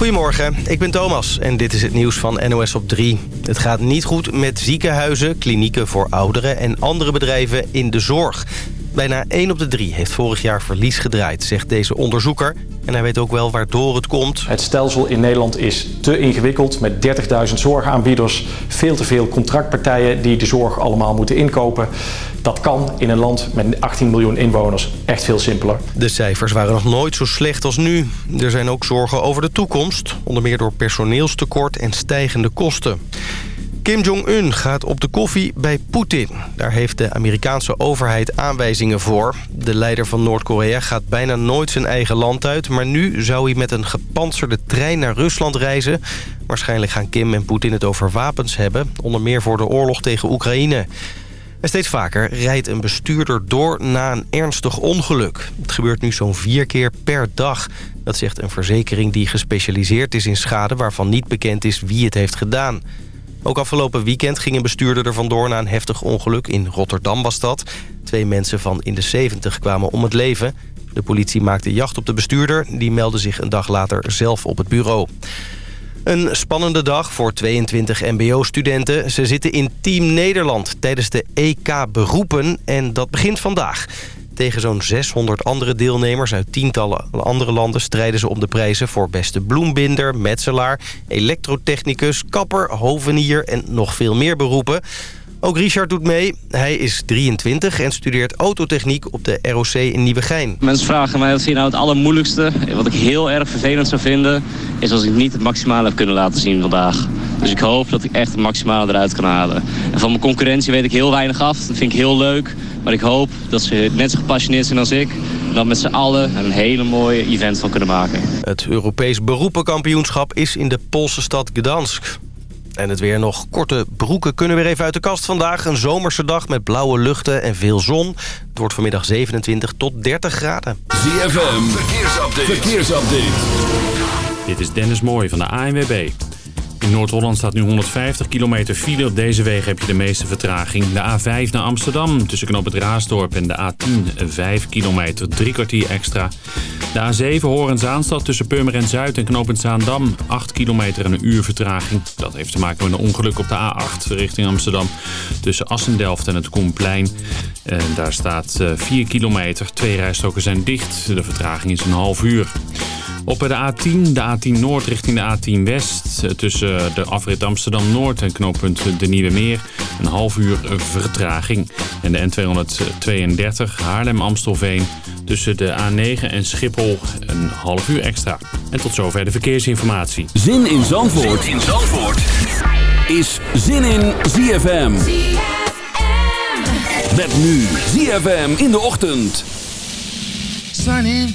Goedemorgen, ik ben Thomas en dit is het nieuws van NOS op 3. Het gaat niet goed met ziekenhuizen, klinieken voor ouderen en andere bedrijven in de zorg. Bijna 1 op de 3 heeft vorig jaar verlies gedraaid, zegt deze onderzoeker. En hij weet ook wel waardoor het komt. Het stelsel in Nederland is te ingewikkeld met 30.000 zorgaanbieders. Veel te veel contractpartijen die de zorg allemaal moeten inkopen. Dat kan in een land met 18 miljoen inwoners echt veel simpeler. De cijfers waren nog nooit zo slecht als nu. Er zijn ook zorgen over de toekomst. Onder meer door personeelstekort en stijgende kosten. Kim Jong-un gaat op de koffie bij Poetin. Daar heeft de Amerikaanse overheid aanwijzingen voor. De leider van Noord-Korea gaat bijna nooit zijn eigen land uit... maar nu zou hij met een gepantserde trein naar Rusland reizen. Waarschijnlijk gaan Kim en Poetin het over wapens hebben... onder meer voor de oorlog tegen Oekraïne. Steeds vaker rijdt een bestuurder door na een ernstig ongeluk. Het gebeurt nu zo'n vier keer per dag. Dat zegt een verzekering die gespecialiseerd is in schade... waarvan niet bekend is wie het heeft gedaan. Ook afgelopen weekend ging een bestuurder er vandoor na een heftig ongeluk. In Rotterdam was dat. Twee mensen van in de 70 kwamen om het leven. De politie maakte jacht op de bestuurder. Die meldde zich een dag later zelf op het bureau. Een spannende dag voor 22 mbo-studenten. Ze zitten in Team Nederland tijdens de EK Beroepen en dat begint vandaag. Tegen zo'n 600 andere deelnemers uit tientallen andere landen... strijden ze om de prijzen voor beste bloembinder, metselaar... elektrotechnicus, kapper, hovenier en nog veel meer beroepen... Ook Richard doet mee. Hij is 23 en studeert autotechniek op de ROC in Nieuwegein. Mensen vragen mij wat vind je nou het allermoeilijkste. Wat ik heel erg vervelend zou vinden... is als ik niet het maximale heb kunnen laten zien vandaag. Dus ik hoop dat ik echt het maximale eruit kan halen. En van mijn concurrentie weet ik heel weinig af. Dat vind ik heel leuk. Maar ik hoop dat ze net zo gepassioneerd zijn als ik. En dat met z'n allen een hele mooie event van kunnen maken. Het Europees beroepenkampioenschap is in de Poolse stad Gdansk. En het weer nog. Korte broeken kunnen weer even uit de kast vandaag. Een zomerse dag met blauwe luchten en veel zon. Het wordt vanmiddag 27 tot 30 graden. ZFM, verkeersupdate. verkeersupdate. Dit is Dennis Mooij van de ANWB. In Noord-Holland staat nu 150 kilometer file. Op deze wegen heb je de meeste vertraging. De A5 naar Amsterdam tussen knop het Raasdorp en de A10 5 kilometer, drie kwartier extra. De A7 Horen-Zaanstad tussen Purmerend Zuid en knooppunt Zaandam 8 kilometer en een uur vertraging. Dat heeft te maken met een ongeluk op de A8 richting Amsterdam tussen Assendelft en het Koenplein. En daar staat 4 kilometer. Twee rijstroken zijn dicht. De vertraging is een half uur. Op de A10, de A10 Noord richting de A10 West. Tussen de afrit Amsterdam Noord en knooppunt De Nieuwe Meer. Een half uur vertraging. En de N232 Haarlem-Amstelveen. Tussen de A9 en Schiphol een half uur extra. En tot zover de verkeersinformatie. Zin in Zandvoort, zin in Zandvoort. is Zin in ZFM. ZFM. Met nu ZFM in de ochtend. Sunny.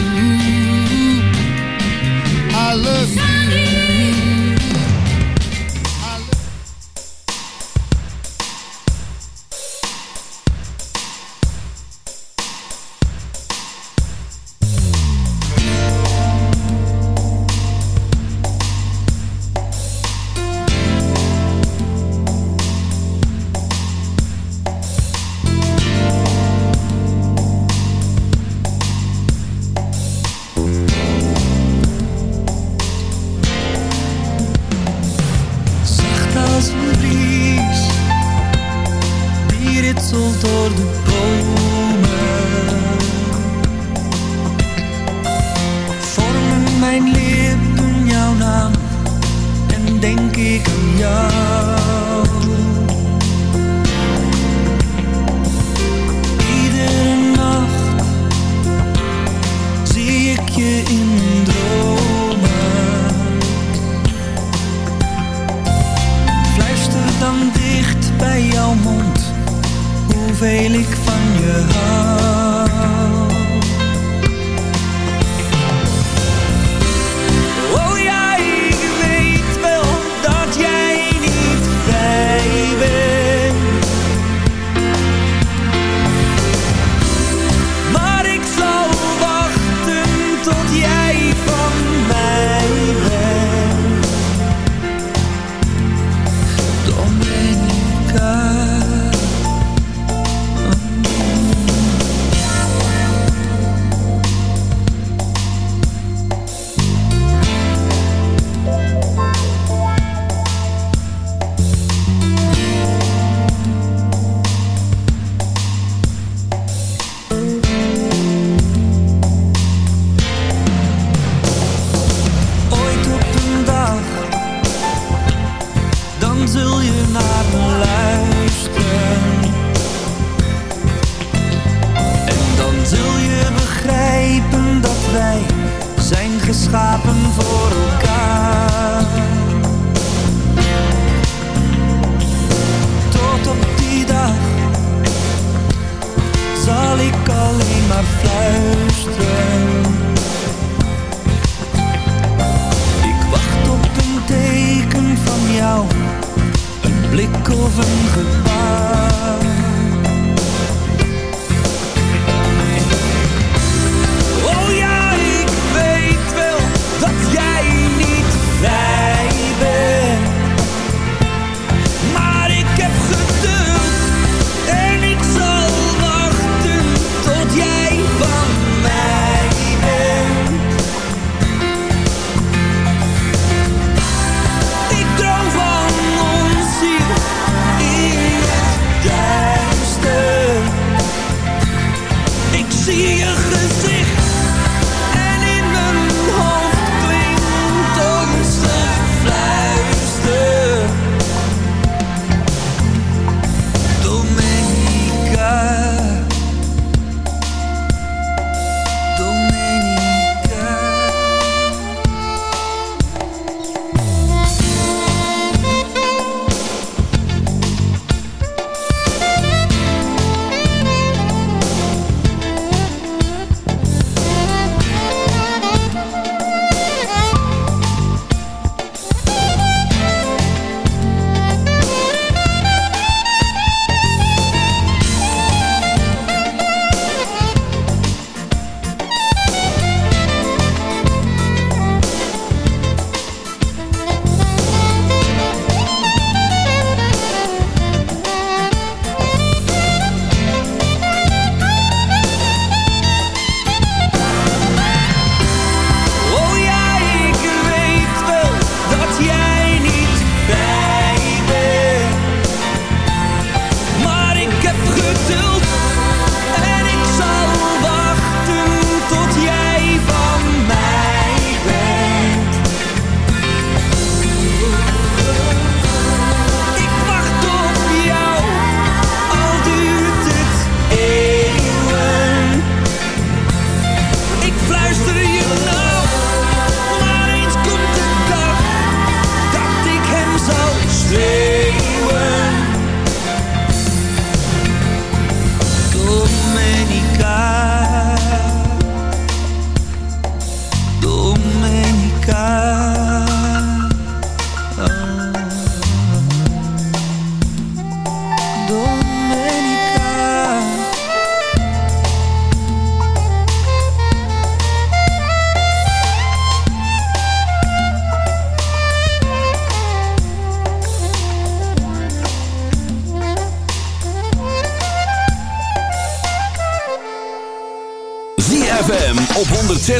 6.9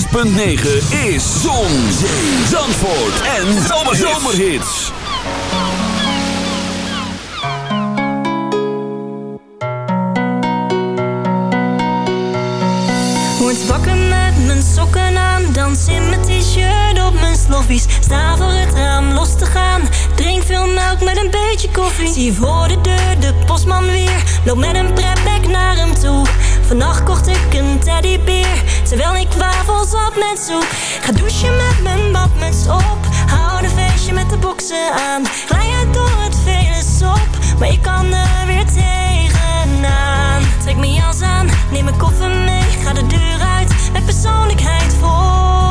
is Zon, Zandvoort en Zomerhits. Word wakker met mijn sokken aan, dans in mijn t-shirt op mijn sloffies. Sta voor het raam los te gaan, drink veel melk met een beetje koffie. Zie voor de deur de postman weer, loop met een prepback naar hem toe. Vannacht kocht ik een teddybeer Terwijl ik wafels op met soep Ga douchen met mijn badmuts op Hou een feestje met de boksen aan. Glij uit door het vele op, Maar ik kan er weer tegenaan. Trek mijn jas aan, neem mijn koffer mee Ga de deur uit, met persoonlijkheid vol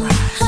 right.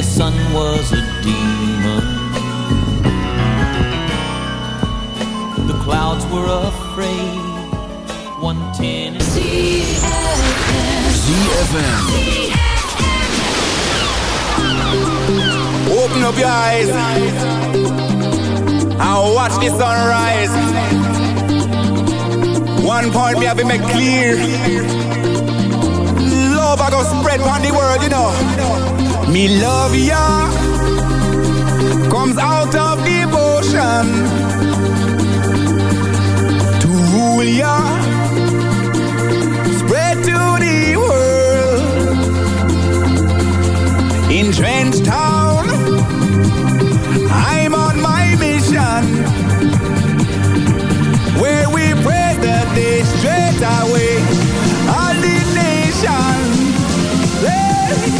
the sun was a demon. The clouds were afraid. One ten. ZFM. Open up your eyes and watch the sunrise. One point me have been made clear. Love I go spread on the world, you know. Me love ya comes out of devotion to rule ya, spread to the world. In Trench Town, I'm on my mission where we pray that they straight away all the nations. Hey!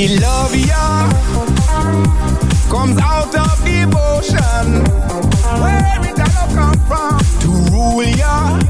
He loves ya. Comes out of devotion. Where it all come from. To rule ya.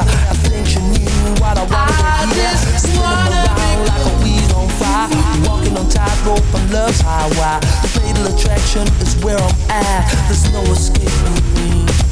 I think knew what I wanted I to hear. Spinning around like a weed on fire, walking on tightrope on love's highway. The fatal attraction is where I'm at. There's no escaping me.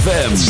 ZFM.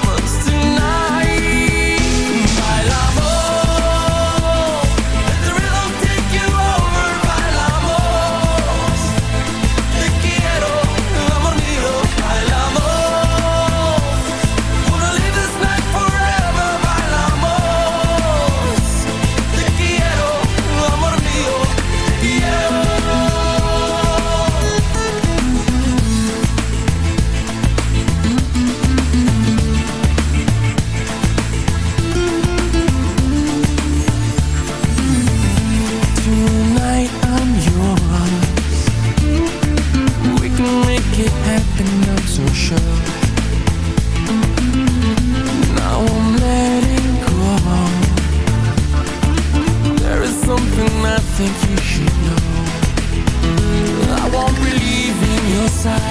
inside